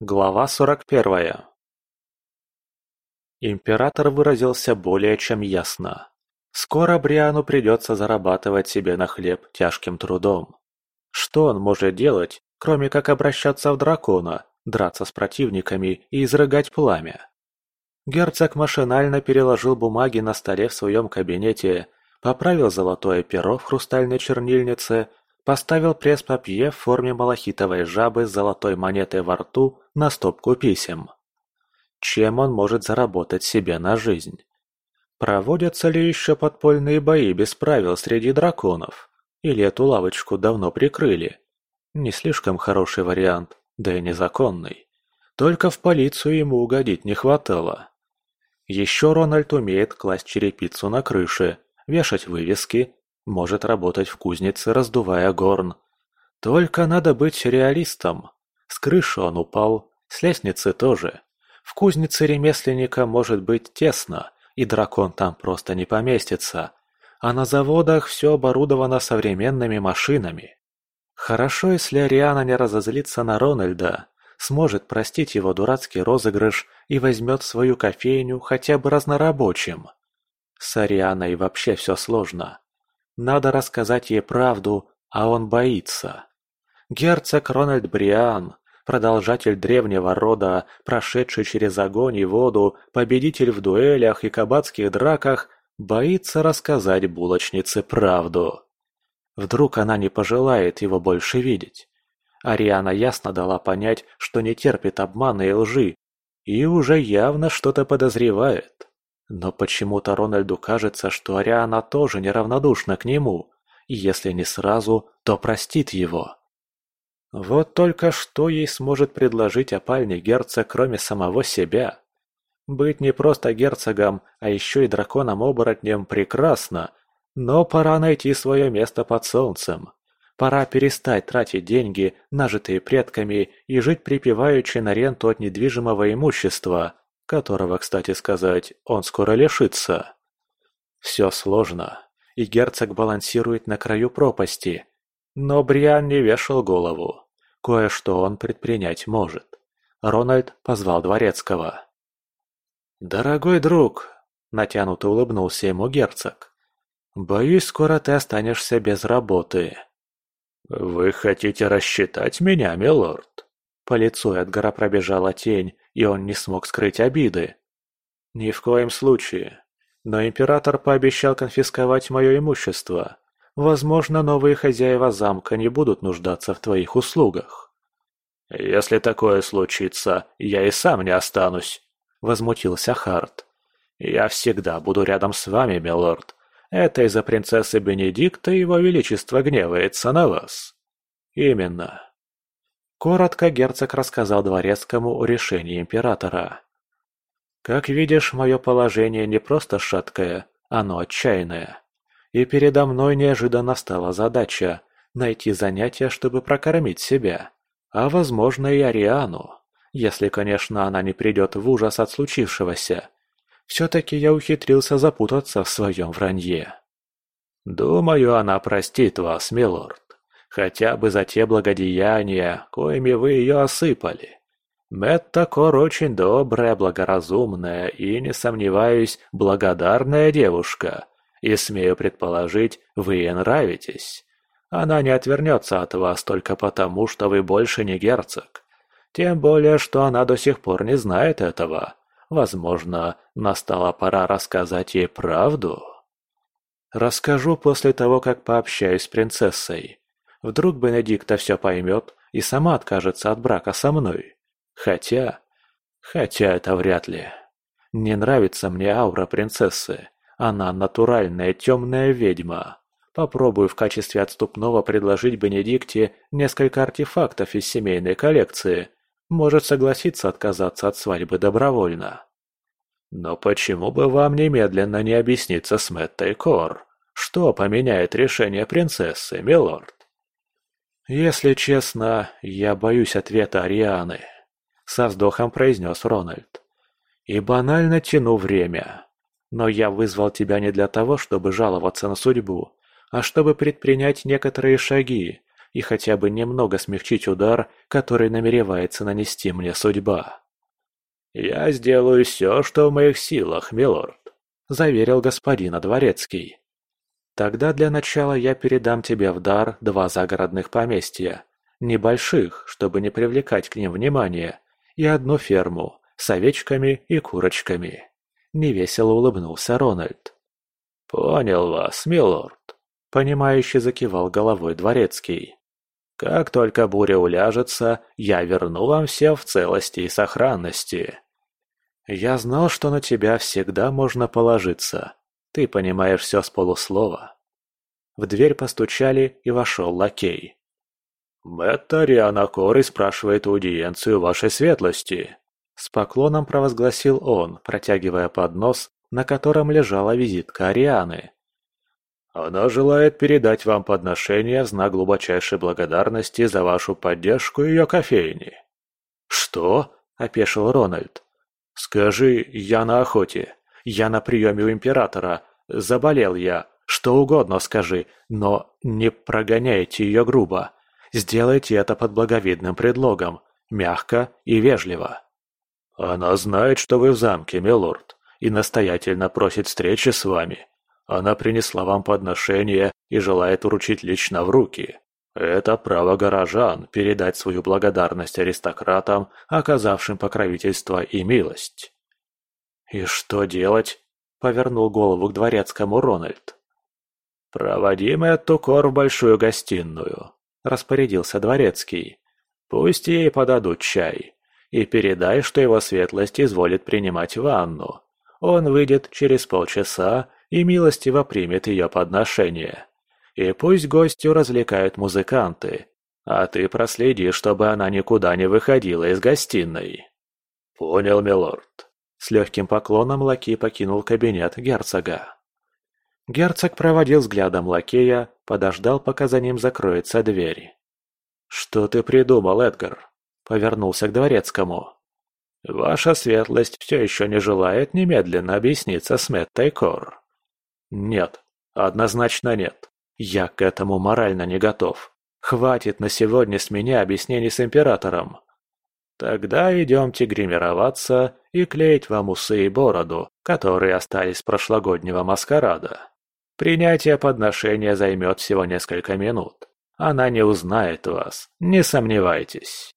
Глава 41 Император выразился более чем ясно. Скоро Бриану придется зарабатывать себе на хлеб тяжким трудом. Что он может делать, кроме как обращаться в дракона, драться с противниками и изрыгать пламя? Герцог машинально переложил бумаги на столе в своем кабинете, поправил золотое перо в хрустальной чернильнице Поставил пресс-папье в форме малахитовой жабы с золотой монетой во рту на стопку писем. Чем он может заработать себе на жизнь? Проводятся ли еще подпольные бои без правил среди драконов? Или эту лавочку давно прикрыли? Не слишком хороший вариант, да и незаконный. Только в полицию ему угодить не хватало. Еще Рональд умеет класть черепицу на крыше, вешать вывески может работать в кузнице, раздувая горн. Только надо быть реалистом. С крыши он упал, с лестницы тоже. В кузнице ремесленника может быть тесно, и дракон там просто не поместится. А на заводах все оборудовано современными машинами. Хорошо, если Ариана не разозлится на Рональда, сможет простить его дурацкий розыгрыш и возьмет свою кофейню хотя бы разнорабочим. С Арианой вообще все сложно. Надо рассказать ей правду, а он боится. Герцог Рональд Бриан, продолжатель древнего рода, прошедший через огонь и воду, победитель в дуэлях и кабацких драках, боится рассказать булочнице правду. Вдруг она не пожелает его больше видеть. Ариана ясно дала понять, что не терпит обмана и лжи, и уже явно что-то подозревает. Но почему-то Рональду кажется, что Ариана тоже неравнодушна к нему, и если не сразу, то простит его. Вот только что ей сможет предложить опальный герцог, кроме самого себя? Быть не просто герцогом, а еще и драконом-оборотнем прекрасно, но пора найти свое место под солнцем. Пора перестать тратить деньги, нажитые предками, и жить припеваючи на ренту от недвижимого имущества, которого, кстати сказать, он скоро лишится. Все сложно, и герцог балансирует на краю пропасти. Но Бриан не вешал голову. Кое-что он предпринять может. Рональд позвал Дворецкого. «Дорогой друг», — натянуто улыбнулся ему герцог, — «боюсь, скоро ты останешься без работы». «Вы хотите рассчитать меня, милорд?» По лицу Эдгара пробежала тень, и он не смог скрыть обиды. «Ни в коем случае. Но император пообещал конфисковать мое имущество. Возможно, новые хозяева замка не будут нуждаться в твоих услугах». «Если такое случится, я и сам не останусь», — возмутился Харт. «Я всегда буду рядом с вами, милорд. Это из-за принцессы Бенедикта его величество гневается на вас». «Именно. Коротко герцог рассказал дворецкому о решении императора. «Как видишь, мое положение не просто шаткое, оно отчаянное. И передо мной неожиданно стала задача найти занятие, чтобы прокормить себя, а возможно и Ариану, если, конечно, она не придет в ужас от случившегося. Все-таки я ухитрился запутаться в своем вранье». «Думаю, она простит вас, милорд», хотя бы за те благодеяния, коими вы ее осыпали. Мэтта Кор очень добрая, благоразумная и, не сомневаюсь, благодарная девушка, и, смею предположить, вы ей нравитесь. Она не отвернется от вас только потому, что вы больше не герцог. Тем более, что она до сих пор не знает этого. Возможно, настала пора рассказать ей правду. Расскажу после того, как пообщаюсь с принцессой. Вдруг Бенедикта все поймет и сама откажется от брака со мной. Хотя... Хотя это вряд ли. Не нравится мне аура принцессы. Она натуральная темная ведьма. Попробую в качестве отступного предложить Бенедикте несколько артефактов из семейной коллекции. Может согласиться отказаться от свадьбы добровольно. Но почему бы вам немедленно не объясниться с Мэттой Кор? Что поменяет решение принцессы, милорд? «Если честно, я боюсь ответа Арианы», — со вздохом произнес Рональд. «И банально тяну время. Но я вызвал тебя не для того, чтобы жаловаться на судьбу, а чтобы предпринять некоторые шаги, и хотя бы немного смягчить удар, который намеревается нанести мне судьба. «Я сделаю все, что в моих силах, милорд», — заверил господин Дворецкий. «Тогда для начала я передам тебе в дар два загородных поместья, небольших, чтобы не привлекать к ним внимания, и одну ферму с овечками и курочками». Невесело улыбнулся Рональд. «Понял вас, милорд», — понимающе закивал головой дворецкий. «Как только буря уляжется, я верну вам все в целости и сохранности». «Я знал, что на тебя всегда можно положиться. Ты понимаешь все с полуслова». В дверь постучали, и вошел лакей. «Мэтт Ариана Кори спрашивает аудиенцию вашей светлости», с поклоном провозгласил он, протягивая поднос, на котором лежала визитка Арианы. «Она желает передать вам подношение в знак глубочайшей благодарности за вашу поддержку ее кофейни». «Что?» – опешил Рональд. «Скажи, я на охоте. Я на приеме у императора. Заболел я. Что угодно скажи, но не прогоняйте ее грубо. Сделайте это под благовидным предлогом, мягко и вежливо». «Она знает, что вы в замке, милорд, и настоятельно просит встречи с вами. Она принесла вам подношение и желает вручить лично в руки. Это право горожан передать свою благодарность аристократам, оказавшим покровительство и милость». «И что делать?» — повернул голову к дворецкому Рональд. «Проводим эту кор в большую гостиную», — распорядился дворецкий. «Пусть ей подадут чай и передай, что его светлость изволит принимать ванну. Он выйдет через полчаса и милостиво примет ее подношение. И пусть гостю развлекают музыканты, а ты проследи, чтобы она никуда не выходила из гостиной». «Понял, милорд». С легким поклоном лакей покинул кабинет герцога. Герцог проводил взглядом лакея, подождал, пока за ним закроется дверь. «Что ты придумал, Эдгар?» Повернулся к дворецкому. «Ваша светлость все еще не желает немедленно объясниться с Меттой Кор?» «Нет, однозначно нет. Я к этому морально не готов. Хватит на сегодня с меня объяснений с императором. Тогда идемте гримироваться и клеить вам усы и бороду, которые остались с прошлогоднего маскарада. Принятие подношения займет всего несколько минут. Она не узнает вас, не сомневайтесь.